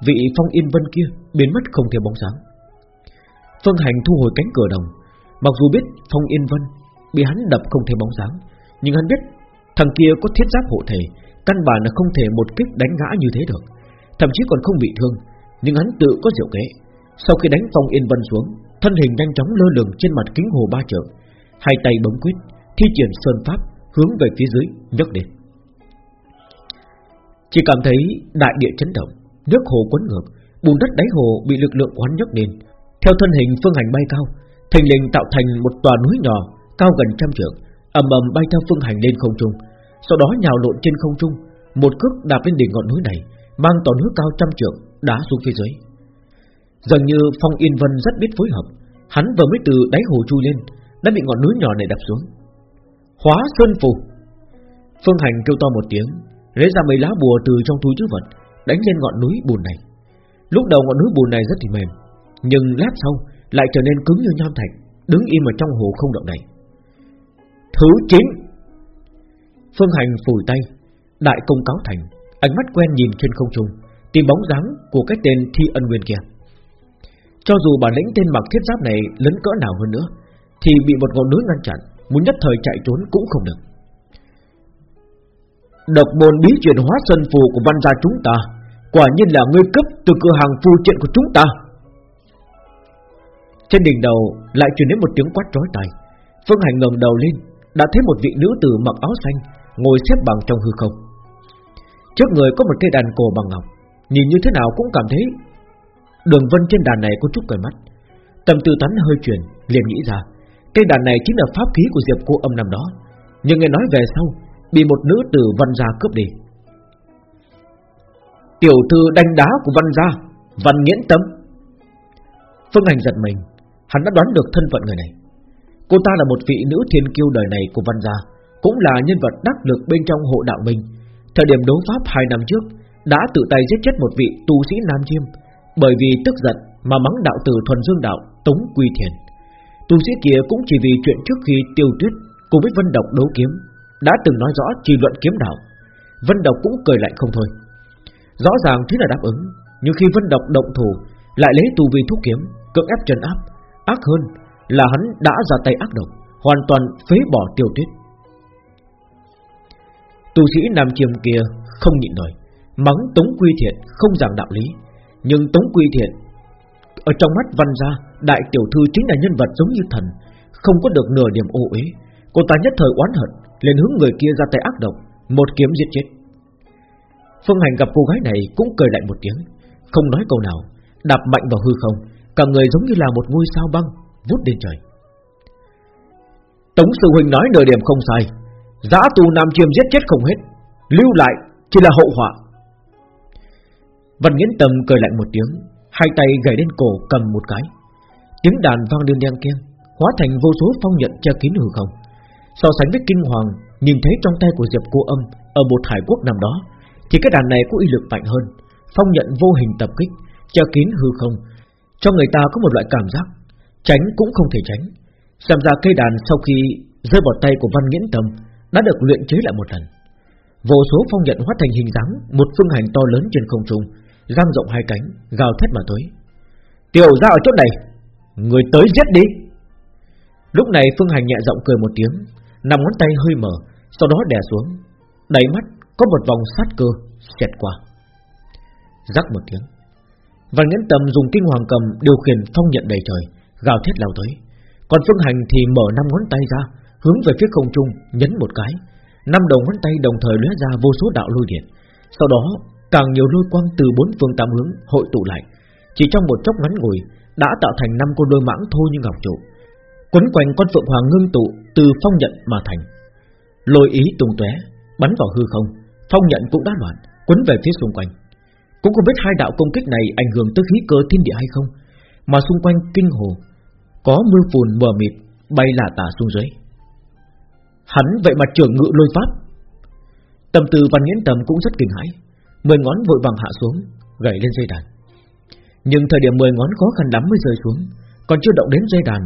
Vị phong yên vân kia biến mất không theo bóng sáng. Phương Hành thu hồi cánh cửa đồng, Mặc dù biết phong yên vân Bị hắn đập không thấy bóng dáng. Nhưng hắn biết, thằng kia có thiết giáp hộ thể, Căn bản là không thể một kích đánh ngã như thế được. Thậm chí còn không bị thương, Nhưng hắn tự có diệu kế Sau khi đánh phong yên vân xuống, Thân hình nhanh chóng lơ lửng trên mặt kính hồ ba trượng. Hai tay bấm quyết, Thi triển sơn pháp, hướng về phía dưới, nhấc lên. Chỉ cảm thấy đại địa chấn động, Nước hồ quấn ngược, Bùn đất đáy hồ bị lực lượng quán nhấc lên. Theo thân hình phương hành bay cao Thành lình tạo thành một tòa núi nhỏ Cao gần trăm trượng ầm ầm bay theo phương hành lên không trung. Sau đó nhào lộn trên không trung Một cước đạp lên đỉnh ngọn núi này Mang tòa núi cao trăm trượng đá xuống phía dưới. Dường như Phong Yên Vân rất biết phối hợp Hắn vừa mới từ đáy hồ chui lên Đã bị ngọn núi nhỏ này đập xuống. Hóa Sơn Phù. Phương Hành kêu to một tiếng Lấy ra mấy lá bùa từ trong túi chứa vật Đánh lên ngọn núi bùn này. Lúc đầu ngọn núi bùn này rất thì mềm Nhưng lát sau lại trở nên cứng như nham thạch, đứng im ở trong hồ không động đậy. Thứ 9 Phương Hành phủi tay, đại công cáo thành, ánh mắt quen nhìn trên không trung, tìm bóng dáng của cái tên Thi Ân Nguyên kia. Cho dù bản lĩnh tên mặc thiết giáp này lớn cỡ nào hơn nữa, thì bị một ngọn núi ngăn chặn, muốn nhất thời chạy trốn cũng không được. Độc môn bí chuyển hóa sân phù của văn gia chúng ta, quả nhiên là ngươi cấp từ cửa hàng phù triện của chúng ta. Trên đỉnh đầu lại truyền đến một tiếng quát trói tai. Phương Hành ngẩng đầu lên, đã thấy một vị nữ tử mặc áo xanh ngồi xếp bằng trong hư không. Trước người có một cây đàn cổ bằng ngọc, nhìn như thế nào cũng cảm thấy đường vân trên đàn này có chút cởi mắt. Tầm tư tắn hơi chuyển, liền nghĩ ra, cây đàn này chính là pháp khí của Diệp Cô Âm năm đó, nhưng nghe nói về sau bị một nữ tử văn gia cướp đi. Tiểu thư đánh đá của văn gia, văn nghiễn tâm. Phương Hành giật mình, Hắn đã đoán được thân phận người này Cô ta là một vị nữ thiên kiêu đời này của Văn Gia Cũng là nhân vật đắc lực bên trong hộ đạo minh Thời điểm đấu pháp hai năm trước Đã tự tay giết chết một vị tu sĩ Nam Chiêm Bởi vì tức giận Mà mắng đạo tử thuần dương đạo Tống Quy Thiền. Tu sĩ kia cũng chỉ vì chuyện trước khi tiêu tuyết Cùng với Vân Độc đấu kiếm đã từng nói rõ chỉ luận kiếm đạo, Vân Độc cũng cười lạnh không thôi. Rõ ràng chính là đáp ứng, nhưng khi Vân Độc động thủ, lại lấy tu vi thúc kiếm, cưỡng ép trần áp, ác hơn là hắn đã ra tay ác độc, hoàn toàn phế bỏ tiêu tuyết. Tu sĩ Nam Chiêm kia không nhịn nổi, mắng Tống Quy Thiện không giảng đạo lý, nhưng Tống Quy Thiện ở trong mắt Văn gia, đại tiểu thư chính là nhân vật giống như thần, không có được nửa điểm ô uế. Cô ta nhất thời oán hận, lên hướng người kia ra tay ác độc, một kiếm giết chết. Phương Hành gặp cô gái này cũng cười lại một tiếng, không nói câu nào, đạp mạnh vào hư không, cả người giống như là một ngôi sao băng vút lên trời. Tống sư huynh nói nửa điểm không sai, giã tù nam chiêm giết chết không hết, lưu lại chỉ là hậu họa. Văn Nghiễn Tâm cười lạnh một tiếng, hai tay gảy lên cổ cầm một cái, tiếng đàn vang lên đen keng, hóa thành vô số phong nhận che kín hư không. So sánh với kinh hoàng, nhìn thấy trong tay của Diệp Cô Âm ở một hải quốc nằm đó, thì cái đàn này có uy lực mạnh hơn, phong nhận vô hình tập kích, che kín hư không, cho người ta có một loại cảm giác tránh cũng không thể tránh. Xem ra cây đàn sau khi rơi vào tay của Văn Nghiễn Tâm đã được luyện chế lại một lần. Vô số phong nhận hóa thành hình dáng một phương hành to lớn trên không trung, giang rộng hai cánh, gào thét mà tới. Tiểu ra ở chỗ này, người tới giết đi. Lúc này phương hành nhẹ giọng cười một tiếng, nằm ngón tay hơi mở, sau đó đè xuống, đáy mắt có một vòng sát cơ xẹt qua. Rắc một tiếng, Văn Nghiễn Tâm dùng kinh hoàng cầm điều khiển phong nhận đầy trời, gào thét lao tới. Còn Phương Hành thì mở năm ngón tay ra, hướng về phía không trung, nhấn một cái. Năm đầu ngón tay đồng thời lóe ra vô số đạo lôi điện. Sau đó, càng nhiều lôi quang từ bốn phương tám hướng hội tụ lại. Chỉ trong một chốc ngắn ngủi, đã tạo thành năm con đôi mãng thô như ngọc trụ. Quấn quanh con phượng hoàng ngưng tụ từ phong nhận mà thành. Lôi ý tung tóe, bắn vào hư không, phong nhận cũng đã loạn, quấn về phía xung quanh. Cũng không biết hai đạo công kích này ảnh hưởng tới khí cơ thiên địa hay không, mà xung quanh kinh hồ có mưa phùn mờ mịt bay lả tả xuống dưới. Hắn vậy mà trưởng ngự lôi pháp. Tâm tư văn nghiễn tầm cũng rất kinh hãi, mười ngón vội vàng hạ xuống, gảy lên dây đàn. Nhưng thời điểm mười ngón khó khăn lắm mới rơi xuống, còn chưa động đến dây đàn,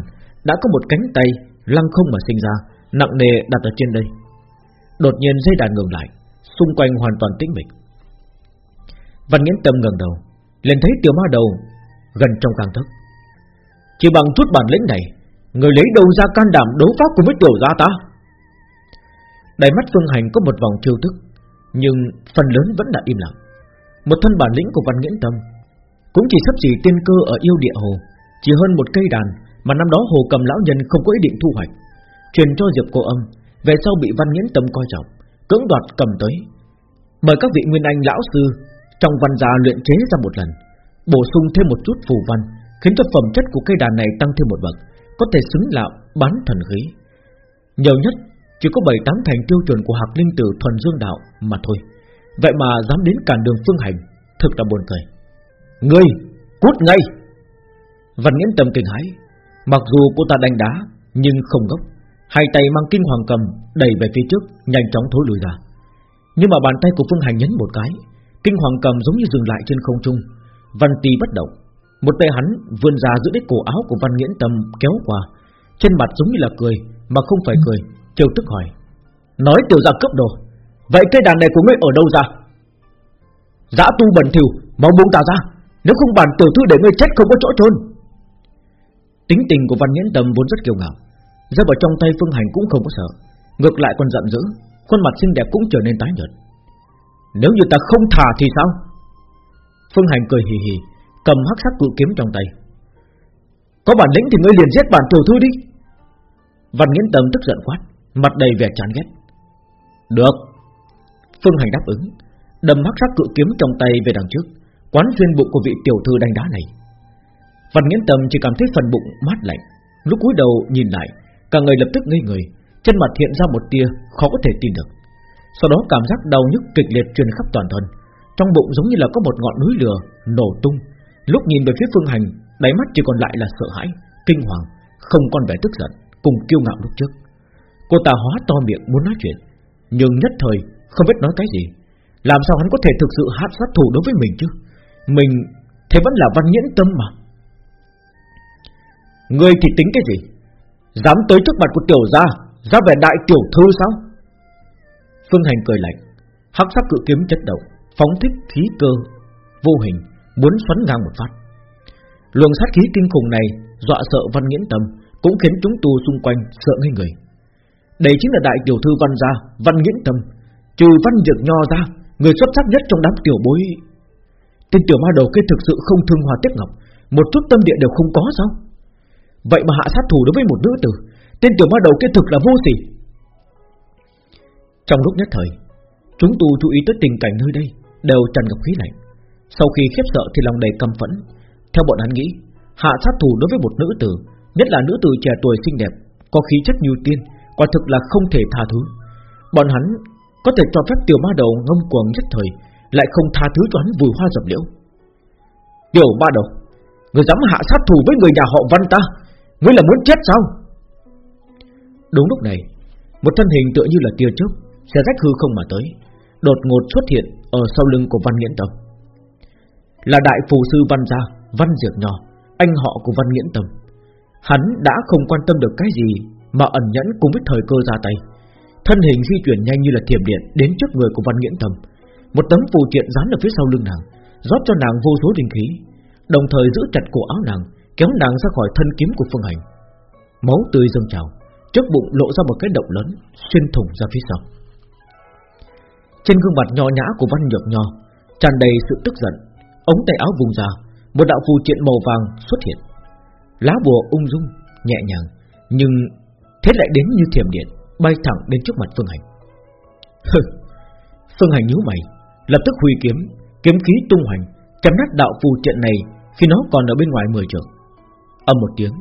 đã có một cánh tay lăng không mà sinh ra, nặng nề đặt ở trên đây. Đột nhiên dây đàn ngừng lại, xung quanh hoàn toàn tĩnh mịch. Văn Nghiễn Tâm ngẩng đầu, liền thấy tiểu ma đầu gần trong gang thức. Chỉ bằng chút bản lĩnh này, người lấy đâu ra can đảm đấu pháp cùng với tiểu gia ta? Đáy mắt Phương Hành có một vòng trêu tức, nhưng phần lớn vẫn đã im lặng. Một thân bản lĩnh của Văn Nghiễn Tâm cũng chỉ sắp chỉ tiên cơ ở yêu địa hồ, chỉ hơn một cây đàn mà năm đó hồ cầm lão nhân không có ý định thu hoạch, truyền cho Diệp Cô Âm, về sau bị Văn Nghiễn Tâm coi trọng, cưỡng đoạt cầm tới. Mời các vị nguyên anh lão sư trong văn gia luyện chế ra một lần, bổ sung thêm một chút phù văn, khiến cho phẩm chất của cây đàn này tăng thêm một bậc, có thể xứng là bán thần khí. Nhiều nhất chỉ có bảy tám thành tiêu chuẩn của Hạc Linh Tử thuần dương đạo mà thôi. Vậy mà dám đến cản đường phương hành, thực là buồn cười. Ngươi, cút ngay! Văn Nghiễn Tâm kinh hãi, mặc dù cô ta đánh đá, nhưng không ngốc, hai tay mang kinh hoàng cầm đẩy về phía trước, nhanh chóng thối lùi ra. Nhưng mà bàn tay của Phương Hành nhấn một cái, kinh hoàng cầm giống như dừng lại trên không trung, Văn Tì bất động, một tay hắn vươn ra giữ đích cổ áo của Văn Nghiễn Tâm kéo qua, trên mặt giống như là cười mà không phải cười, trêu tức hỏi: nói tiểu gia cấp đồ, vậy cây đàn này của ngươi ở đâu ra? Giã tu bẩn thỉu, mau buông ta ra, nếu không bản tiểu thư để ngươi chết không có chỗ trôn. Tính tình của Văn Nghiễn Tâm vốn rất kiêu ngạo, rơi vào trong tay Phương Hành cũng không có sợ, ngược lại còn giận dữ, khuôn mặt xinh đẹp cũng trở nên tái nhợt. Nếu như ta không thả thì sao? Phương Hành cười hì hì, cầm hắc sắc cự kiếm trong tay. Có bản lĩnh thì ngươi liền giết bản tiểu thư đi. Văn Nghiễn Tâm tức giận quát, mặt đầy vẻ chán ghét. Được. Phương Hành đáp ứng, đâm hắc sắc cự kiếm trong tay về đằng trước, quán xuyên bụng của vị tiểu thư đánh đá này. Văn Nghiễn Tâm chỉ cảm thấy phần bụng mát lạnh, lúc cúi đầu nhìn lại, cả người lập tức ngây người, trên mặt hiện ra một tia khó có thể tin được. Sau đó cảm giác đau nhức kịch liệt truyền khắp toàn thân, trong bụng giống như là có một ngọn núi lửa nổ tung. Lúc nhìn về phía Phương Hành, đáy mắt chỉ còn lại là sợ hãi, kinh hoàng, không còn vẻ tức giận, cùng kiêu ngạo lúc trước. Cô ta hóa to miệng muốn nói chuyện, nhưng nhất thời không biết nói cái gì. Làm sao hắn có thể thực sự hát sát thủ đối với mình chứ? Mình thế vẫn là văn nhẫn tâm mà. Ngươi thì tính cái gì? Dám tới trước mặt của tiểu gia, ra vẻ đại tiểu thư sao? Phương Hành cười lạnh Hắc sắc cự kiếm chất động Phóng thích khí cơ Vô hình Muốn xoắn ngang một phát. Luồng sát khí kinh khủng này Dọa sợ văn nghiễn tâm, Cũng khiến chúng tu xung quanh sợ ngây người. Đây chính là đại tiểu thư văn gia, Văn nghiễn tâm. Trừ văn dược nho ra, Người xuất sắc nhất trong đám tiểu bối. Tên tiểu ma đầu kia thực sự không thương hòa tiếc ngọc, Một chút tâm địa đều không có sao? Vậy mà hạ sát thủ đối với một nữ tử, Tên tiểu ma đầu kia thực là vô sỉ. Trong lúc nhất thời, Chúng tu chú ý tới tình cảnh nơi đây Đều tràn ngập khí lạnh. Sau khi khiếp sợ thì lòng đầy căm phẫn. Theo bọn hắn nghĩ, Hạ sát thủ đối với một nữ tử, Nhất là nữ tử trẻ tuổi xinh đẹp, Có khí chất như tiên, Quả thực là không thể tha thứ. Bọn hắn có thể cho phép tiểu ma đầu ngâm cuồng nhất thời, Lại không tha thứ cho hắn vùi hoa dập liễu. Tiểu ma đầu, Người dám hạ sát thủ với người nhà họ văn ta, Ngươi là muốn chết sao? Đúng lúc này, Một thân hình tựa như là tia chớp Xe rách hư không mà tới, Đột ngột xuất hiện ở sau lưng của Văn Nghiễn tông. Là đại phù sư Văn Gia, Văn Diệp Nho, Anh họ của Văn Nghiễn Tâm Hắn đã không quan tâm được cái gì Mà ẩn nhẫn cùng với thời cơ ra tay. Thân hình di chuyển nhanh như là thiểm điện Đến trước người của Văn Nghiễn Tâm Một tấm phù triện dán ở phía sau lưng nàng, rót cho nàng vô số linh khí, Đồng thời giữ chặt cổ áo nàng, Kéo nàng ra khỏi thân kiếm của Phương Hành. Máu tươi dâng trào, Trước bụng lộ ra một cái động lớn, Xuyên thủng ra phía sau. Trên gương mặt nho nhã của Văn Nhược Nho tràn đầy sự tức giận Ống tay áo vùng ra Một đạo phù triện màu vàng xuất hiện. Lá bùa ung dung, nhẹ nhàng Nhưng thế lại đến như thiểm điện Bay thẳng đến trước mặt Phương Hành. Phương Hành nhíu mày Lập tức huy kiếm Kiếm khí tung hoành Chấm nát đạo phù triện này Khi nó còn ở bên ngoài mười trường. Âm một tiếng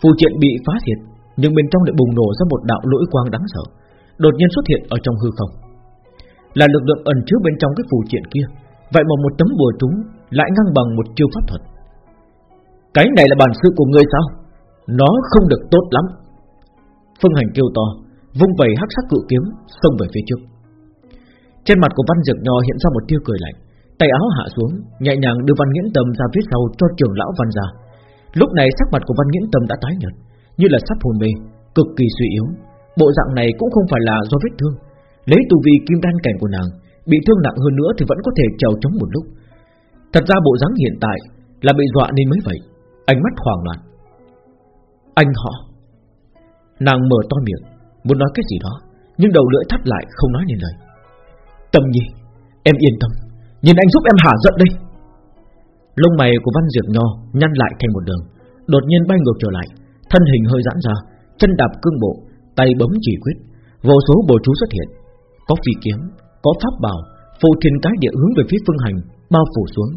Phù triện bị phá thiệt Nhưng bên trong lại bùng nổ ra một đạo lỗi quang đáng sợ Đột nhiên xuất hiện ở trong hư không. Là lực lượng ẩn chứa bên trong cái phù triện kia Vậy mà một tấm bùa trúng Lại ngang bằng một chiêu pháp thuật. Cái này là bản sự của ngươi sao? Nó không được tốt lắm. Phương hành kêu to, Vung vẩy hắc sắc cự kiếm, Xông về phía trước. Trên mặt của Văn Dược Nho hiện ra một tia cười lạnh, Tay áo hạ xuống, Nhẹ nhàng đưa Văn Nghiễn Tâm ra phía sau cho trưởng lão Văn ra Lúc này sắc mặt của Văn Nghiễn Tâm đã tái nhợt, Như là sắp hồn mê, Cực kỳ suy yếu. Bộ dạng này cũng không phải là do vết thương. Lấy tu vi kim đan cảnh của nàng Bị thương nặng hơn nữa thì vẫn có thể trèo chống một lúc. Thật ra bộ dáng hiện tại Là bị dọa nên mới vậy. Ánh mắt hoảng loạn. Anh họ. Nàng mở to miệng, Muốn nói cái gì đó, Nhưng đầu lưỡi thắt lại không nói nên lời. Tâm nhi, Em yên tâm. Nhìn anh giúp em hả giận đây. Lông mày của Văn Diệp Nho nhăn lại thành một đường, Đột nhiên bay ngược trở lại. Thân hình hơi giãn ra, Chân đạp cương bộ, Tay bấm chỉ quyết. Vô số bồ chú xuất hiện. Có phi kiếm có pháp bảo Phù thiên cái địa hướng về phía phương hành, Bao phủ xuống.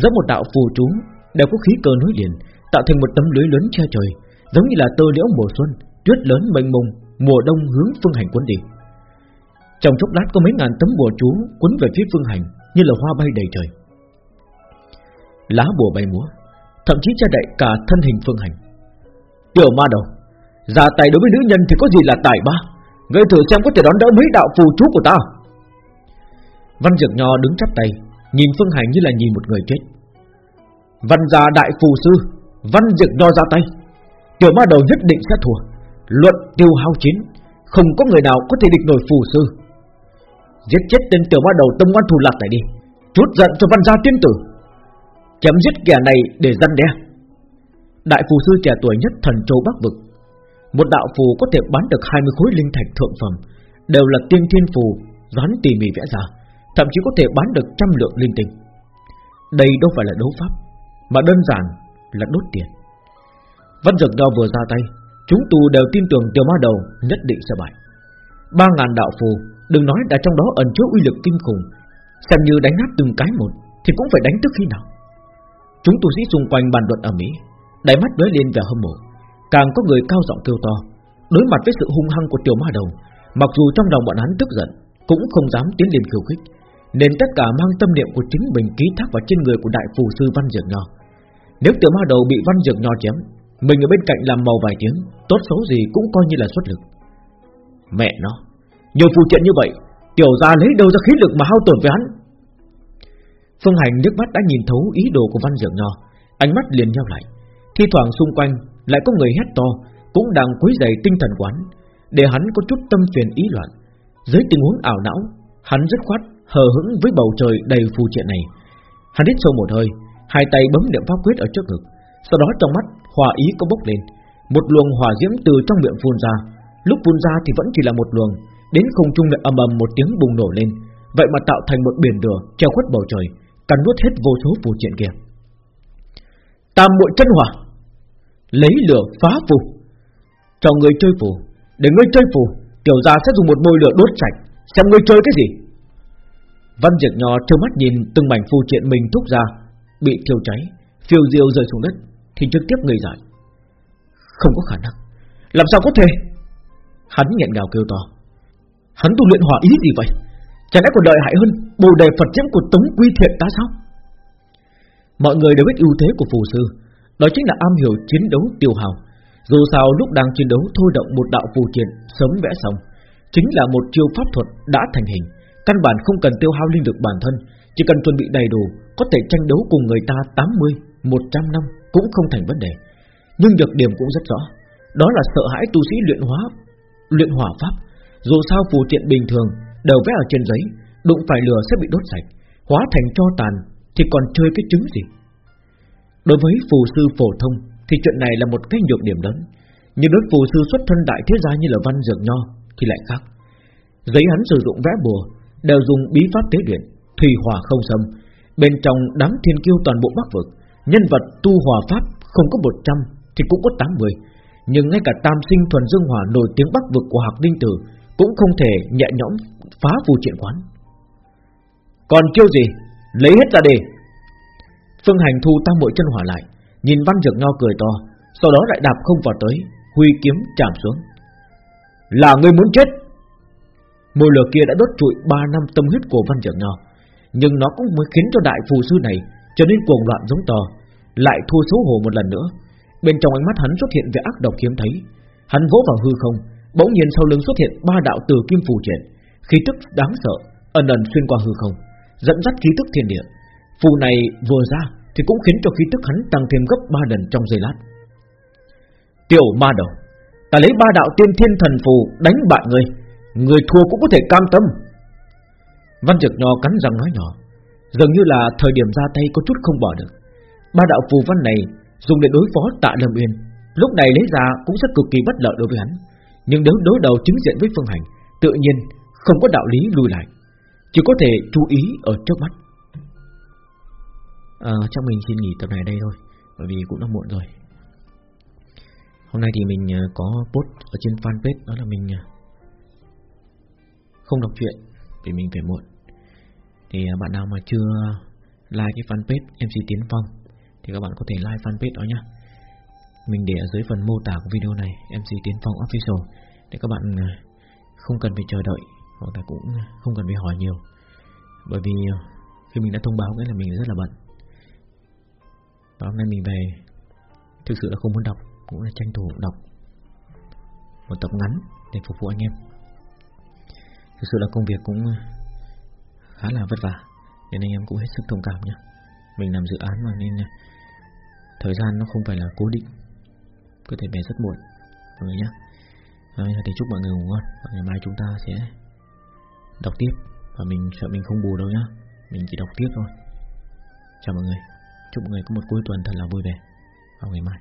Giống một đạo phù chú, Đều có khí cơ nối liền, Tạo thành một tấm lưới lớn che trời, Giống như là tơ liễu mùa xuân, Tuyết lớn mênh mông, Mùa đông hướng phương hành cuốn đi. Trong chốc lát có mấy ngàn tấm bùa chú Cuốn về phía phương hành, Như là hoa bay đầy trời. Lá bùa bay múa, Thậm chí che đậy cả thân hình phương hành. Tiểu ma đầu, Ra tay đối với nữ nhân thì có gì là tài ba? Ngươi thử xem có thể đón đỡ mấy đạo phù chú của ta. Văn Dược Nho đứng chắp tay, Nhìn Phương Hành như là nhìn một người chết. Văn gia đại phù sư, Văn Dược Nho ra tay. Tiểu ma đầu nhất định sẽ thua. Luận tiêu hao chiến, Không có người nào có thể địch nổi phù sư. Giết chết tên tiểu ma đầu tâm ngoan thù lạc này đi, Chút giận cho văn gia tiên tử. Chấm giết kẻ này để răn đe. Đại phù sư trẻ tuổi nhất thần châu Bắc Vực, Một đạo phù có thể bán được 20 khối linh thạch thượng phẩm, Đều là tiên thiên phù Doán tỉ mỉ vẽ ra. Thậm chí có thể bán được trăm lượng linh tinh. Đây đâu phải là đấu pháp, Mà đơn giản là đốt tiền. Văn dược đo vừa ra tay, Chúng tu đều tin tưởng tiểu ma đầu Nhất định sẽ bại. Ba ngàn đạo phù, Đừng nói đã trong đó ẩn chứa uy lực kinh khủng, Xem như đánh nát từng cái một Thì cũng phải đánh tức khi nào. Chúng tu sĩ xung quanh bàn luận ở Mỹ, Đáy mắt lóe lên vẻ hâm mộ. Càng có người cao giọng kêu to, Đối mặt với sự hung hăng của tiểu ma đầu, Mặc dù trong lòng bọn hắn tức giận, Cũng không dám tiến lên khiêu khích. Nên tất cả mang tâm niệm của chính mình ký thác vào trên người của đại phù sư Văn Dược Nho. Nếu tiểu ma đầu bị Văn Dược Nho chém, Mình ở bên cạnh làm màu vài tiếng, Tốt xấu gì cũng coi như là xuất lực. Mẹ nó, Nhiều phù trận như vậy, Tiểu gia lấy đâu ra khí lực mà hao tổn với hắn? Phương Hành nước mắt đã nhìn thấu ý đồ của Văn Dược Nho, Ánh mắt liền nhau lại. Thi thoảng xung quanh lại có người hét to, Cũng đang quấy giày tinh thần quán Để hắn có chút tâm phiền ý loạn. Dưới tình huống ảo não, Hắn rất khoát hờ hững với bầu trời đầy phù triện này. Hắn hít sâu một hơi, Hai tay bấm niệm pháp quyết ở trước ngực, Sau đó trong mắt hòa ý có bốc lên. Một luồng hỏa diễm từ trong miệng phun ra. Lúc phun ra thì vẫn chỉ là một luồng, Đến không trung lại ầm ầm một tiếng bùng nổ lên. Vậy mà tạo thành một biển lửa, treo khuất bầu trời, Cắn nuốt hết vô số phù triện kia. Tam muội chân hỏa, Lấy lửa phá phù. Cho người chơi phù, Để người chơi phù, Tiểu gia sẽ dùng một môi lửa đốt sạch. Xem người chơi cái gì? Văn Diệt Nho trơ mắt nhìn từng mảnh phù triện mình thúc ra, Bị thiêu cháy, Phiêu diêu rơi xuống đất, Thì trực tiếp người giải. Không có khả năng, Làm sao có thể? Hắn nghẹn ngào kêu to. Hắn tu luyện hỏa ý gì vậy? Chẳng lẽ còn đợi hại hơn Bồ đề Phật diễm của Tống Quy Thiện ta sao? Mọi người đều biết ưu thế của phù sư, Đó chính là am hiểu chiến đấu tiêu hào. Dù sao lúc đang chiến đấu thôi động một đạo phù triện Sớm vẽ xong, Chính là một chiêu pháp thuật đã thành hình. Căn bản không cần tiêu hao linh lực bản thân Chỉ cần chuẩn bị đầy đủ Có thể tranh đấu cùng người ta 80, 100 năm Cũng không thành vấn đề. Nhưng nhược điểm cũng rất rõ Đó là sợ hãi tu sĩ luyện hóa Luyện hỏa pháp. Dù sao phù triện bình thường Đều vẽ ở trên giấy Đụng phải lửa sẽ bị đốt sạch Hóa thành cho tàn Thì còn chơi cái trứng gì? Đối với phù sư phổ thông Thì chuyện này là một cái nhược điểm lớn. Nhưng đối phù sư xuất thân đại thế gia như là văn dược nho Thì lại khác. Giấy hắn sử dụng vẽ bùa Đều dùng bí pháp tế luyện, Thủy hỏa không xâm. Bên trong đám thiên kiêu toàn bộ bắc vực, Nhân vật tu hòa pháp không có 100 Thì cũng có 80 Nhưng ngay cả tam sinh thuần dương hỏa nổi tiếng bắc vực của Hạc Đinh Tử Cũng không thể nhẹ nhõm phá phù triện quán. Còn chiêu gì? Lấy hết ra đi. Phương Hành thu tam bội chân hỏa lại, Nhìn Văn Dược Nho cười to, Sau đó lại đạp không vào tới, Huy kiếm chạm xuống. Là ngươi muốn chết. Mùi lửa kia đã đốt trụi 3 năm tâm huyết của Văn trưởng Nho Nhưng nó cũng mới khiến cho đại phù sư này Trở nên cuồng loạn giống to Lại thua xấu hổ một lần nữa. Bên trong ánh mắt hắn xuất hiện vẻ ác độc kiếm thấy. Hắn vỗ vào hư không Bỗng nhiên sau lưng xuất hiện ba đạo từ kim phù triển khí tức đáng sợ ẩn ẩn xuyên qua hư không, dẫn dắt khí tức thiên địa. Phù này vừa ra thì cũng khiến cho khí tức hắn tăng thêm gấp ba lần trong giây lát. Tiểu ma đầu, ta lấy ba đạo tiên thiên thần phù đánh bại ngươi, người thua cũng có thể cam tâm. Văn trực Nho cắn răng nói nhỏ, dường như là thời điểm ra tay có chút không bỏ được. Ba đạo phù văn này dùng để đối phó Tạ Lâm Uyên, lúc này lấy ra cũng rất cực kỳ bất lợi đối với hắn. Nhưng nếu đối đầu chính diện với Phương Hành, tự nhiên không có đạo lý lùi lại Chỉ có thể chú ý ở trước mắt à, Chắc mình xin nghỉ tập này đây thôi Bởi vì cũng đã muộn rồi Hôm nay thì mình ờ, có post ở trên fanpage Đó là mình ờ, không đọc truyện Vì mình phải muộn. Thì à, bạn nào mà chưa like cái fanpage MC Tiến Phong Thì các bạn có thể like fanpage đó nhá. Mình để ở dưới phần mô tả của video này MC Tiến Phong Official, Để các bạn à, không cần phải chờ đợi hoặc là cũng không cần phải hỏi nhiều. Bởi vì à, khi mình đã thông báo cái là mình rất là bận. Và hôm nay mình về thực sự là không muốn đọc, cũng là tranh thủ đọc một tập ngắn để phục vụ anh em thực sự là công việc cũng ờ, khá là vất vả, nên anh em cũng hết sức thông cảm nhé. Mình làm dự án mà nên ờ, thời gian nó không phải là cố định, có thể về rất muộn, mọi người nhé. Ờ, Rồi thì chúc mọi người ngủ ngon, và ngày mai chúng ta sẽ đọc tiếp, và mình sợ mình không bù đâu nhá. Mình chỉ đọc tiếp thôi. Chào mọi người, chúc mọi người có một cuối tuần thật là vui vẻ, vào ngày mai.